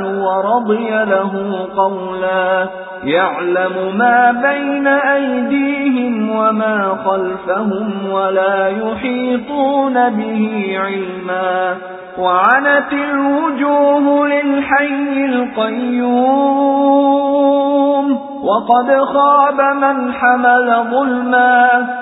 ورضي له قولا يعلم ما بين أيديهم وما خلفهم ولا يحيطون به علما وعنت الوجوه للحي القيوم وقد خاب من حمل ظلما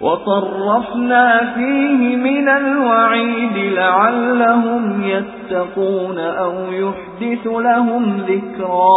وصرفنا فيه من الوعيد لعلهم يتقون أو يحدث لهم ذكرا